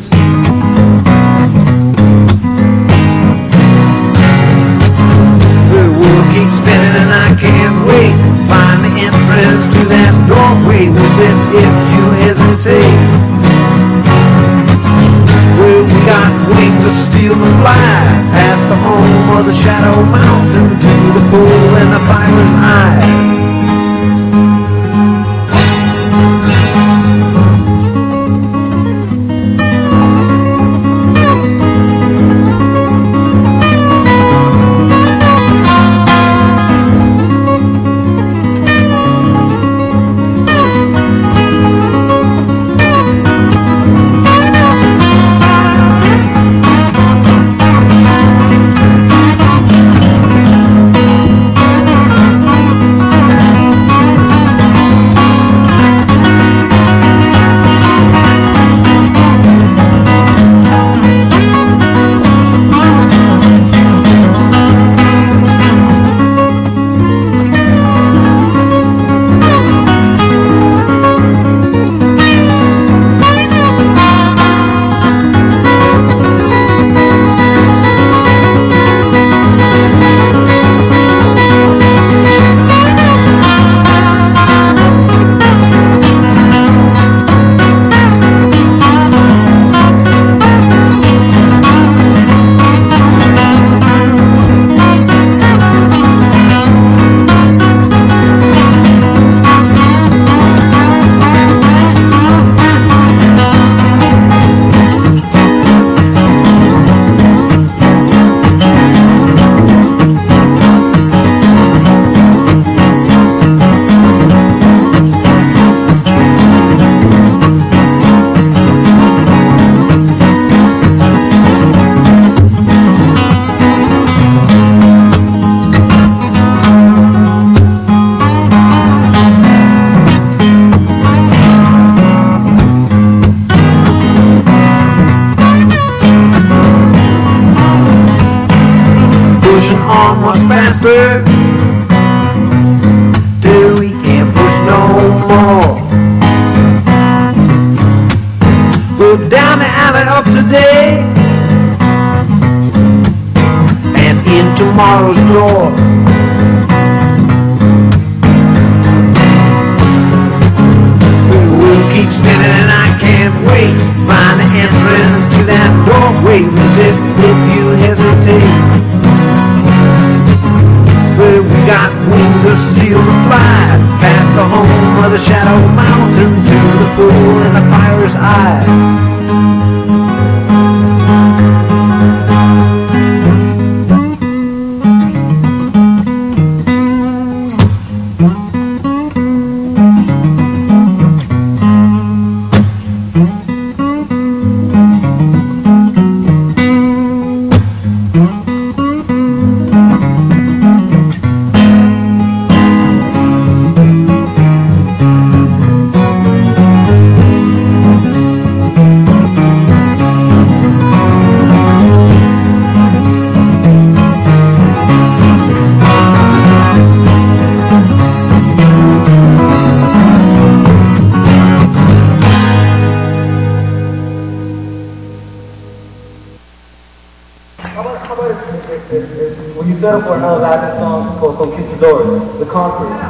Called Conquistadores, The Conquerors.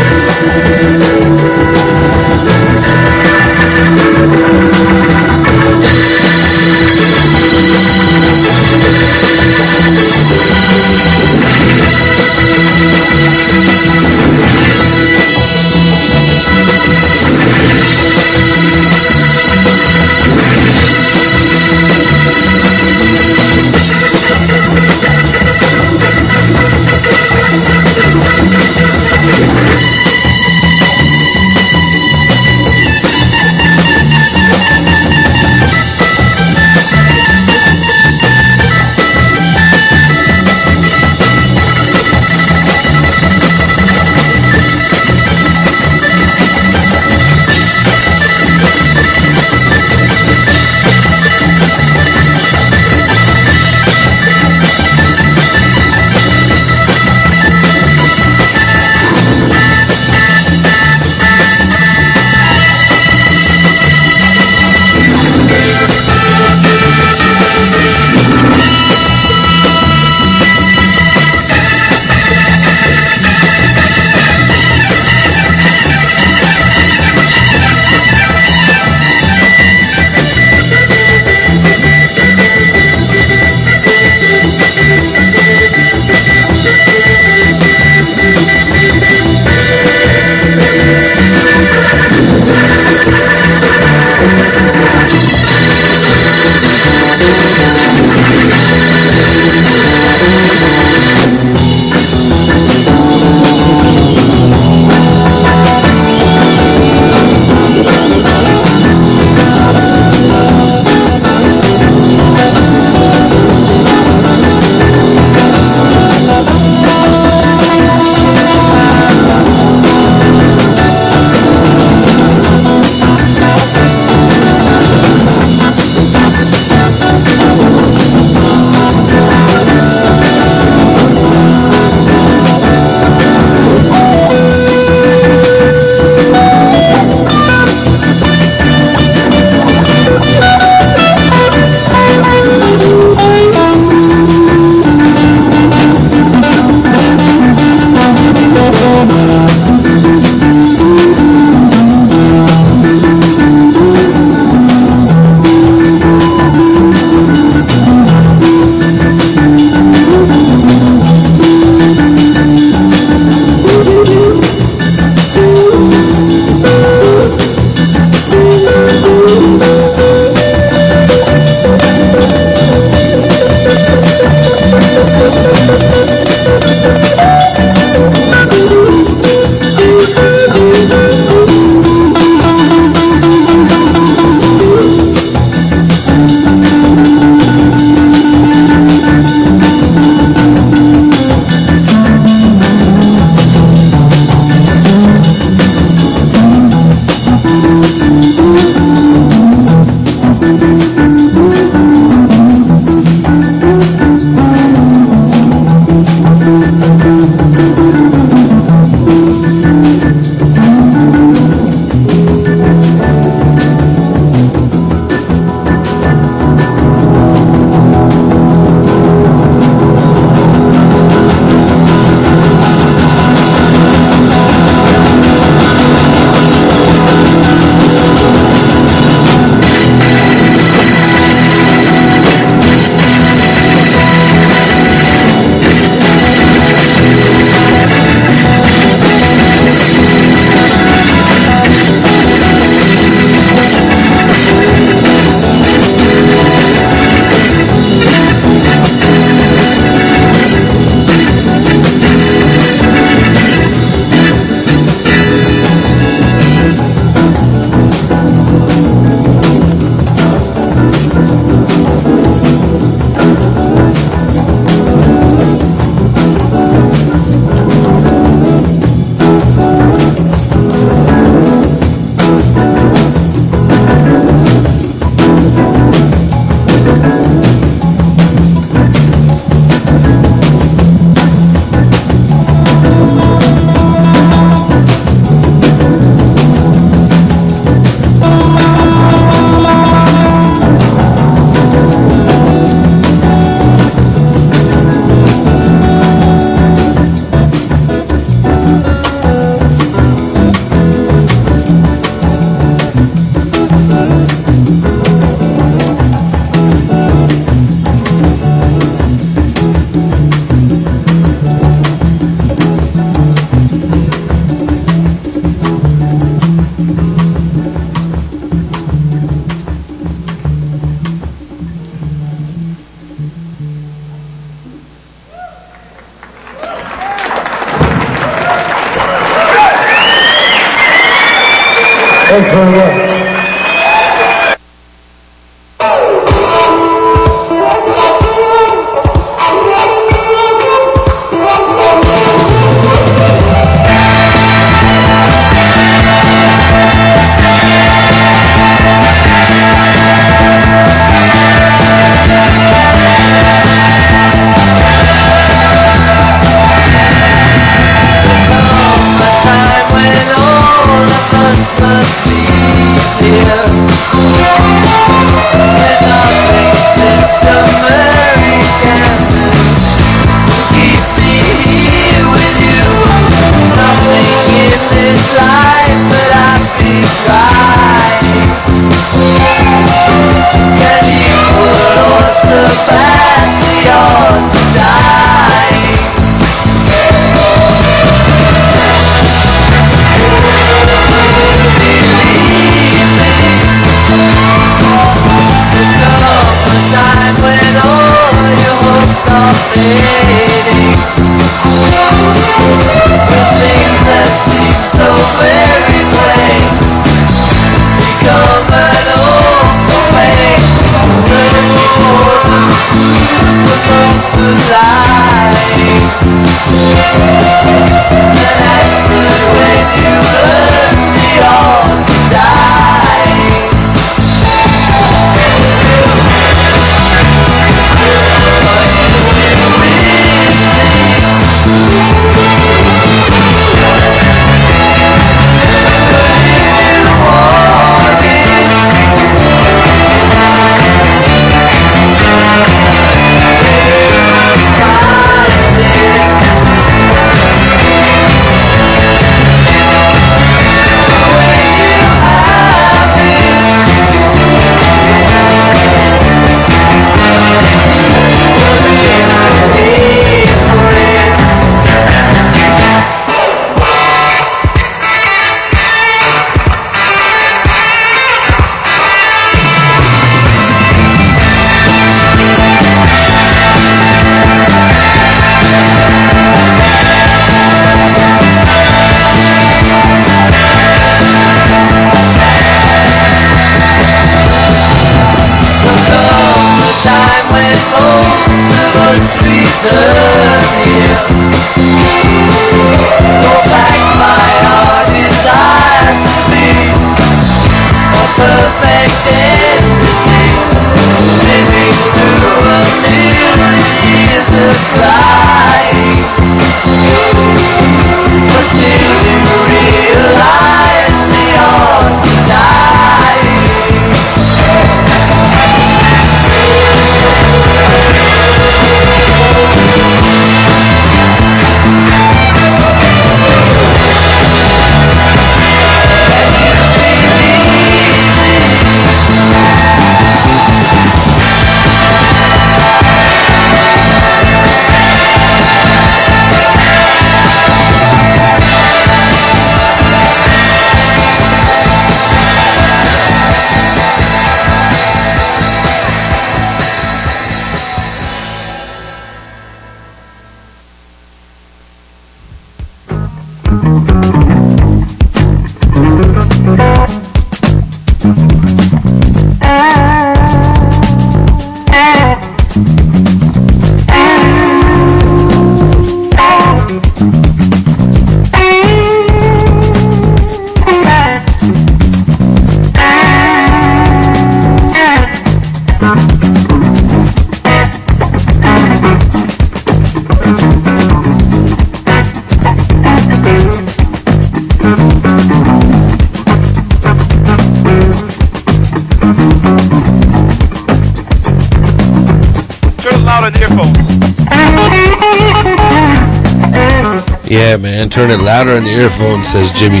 turn it louder in the earphone, says Jimmy.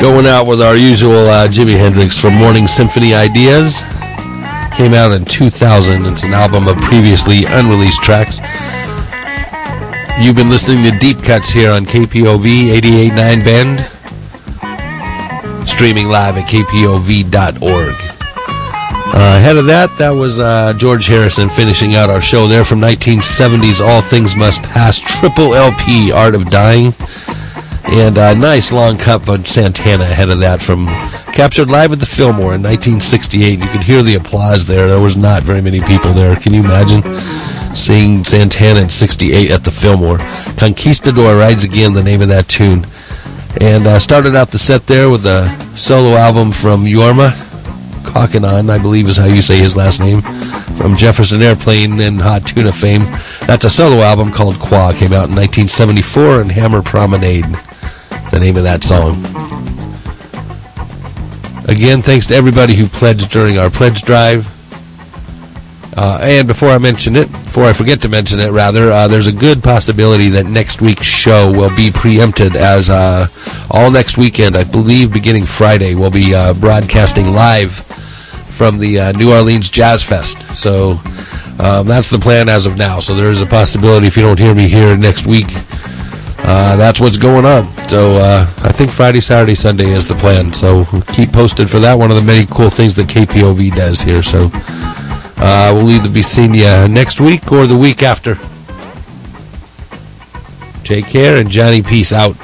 Going out with our usual uh, Jimi Hendrix from Morning Symphony Ideas. Came out in 2000. It's an album of previously unreleased tracks. You've been listening to Deep Cuts here on KPOV 88.9 Bend. Streaming live at kpov.org ahead of that, that was uh, George Harrison finishing out our show there from 1970s All Things Must Pass, triple LP, Art of Dying. And a nice long cut from Santana ahead of that from Captured Live at the Fillmore in 1968. You could hear the applause there. There was not very many people there. Can you imagine? seeing Santana in 68 at the Fillmore. Conquistador Rides Again, the name of that tune. And uh, started out the set there with a solo album from Jorma Kaukonen, I believe is how you say his last name, from Jefferson Airplane and Hot Tuna fame. That's a solo album called Quah. Came out in 1974 and Hamar Promenade, the name of that song. Again, thanks to everybody who pledged during our pledge drive. Uh, and before I mention it, before I forget to mention it, rather, uh, there's a good possibility that next week's show will be preempted as uh, all next weekend, I believe beginning Friday, we'll be uh, broadcasting live from the uh, New Orleans Jazz Fest. So um, that's the plan as of now. So there is a possibility if you don't hear me here next week, uh, that's what's going on. So uh, I think Friday, Saturday, Sunday is the plan. So keep posted for that. One of the many cool things that KPOV does here. So uh, we'll either be seeing you next week or the week after. Take care and Johnny Peace out.